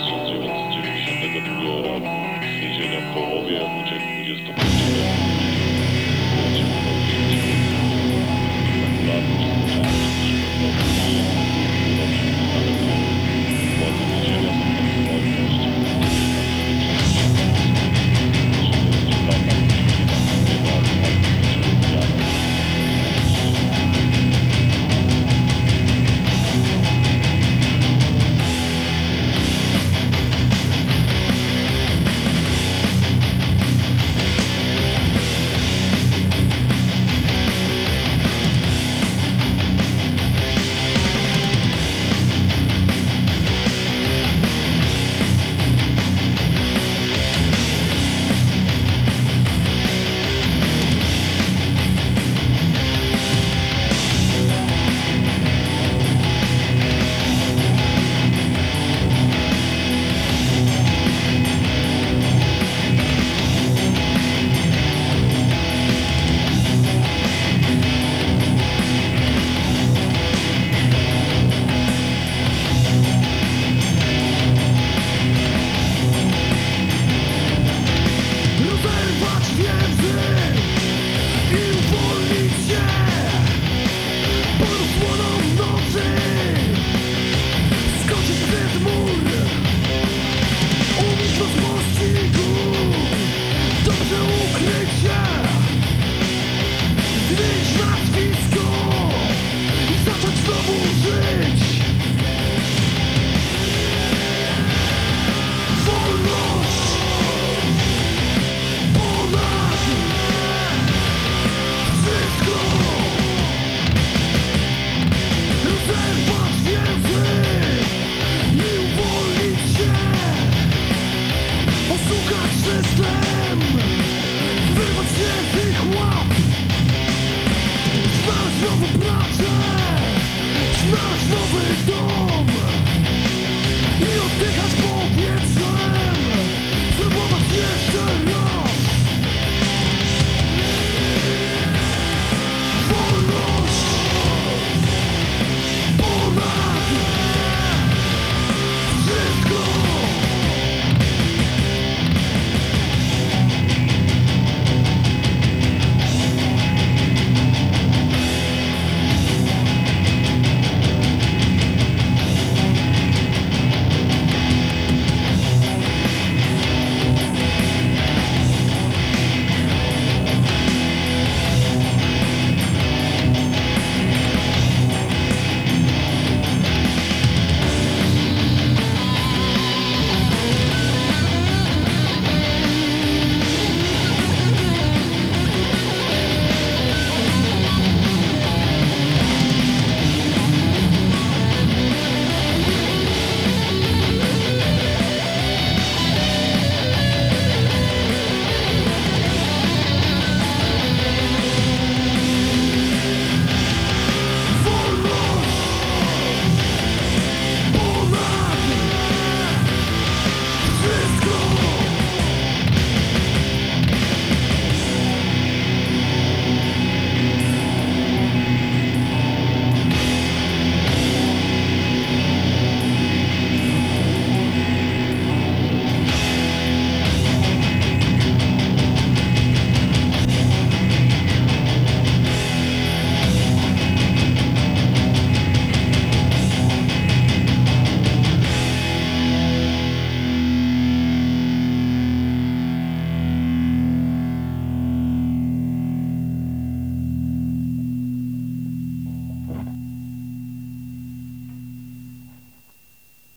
1992 roku z więzienia w połowie uciekł 25 Moving on.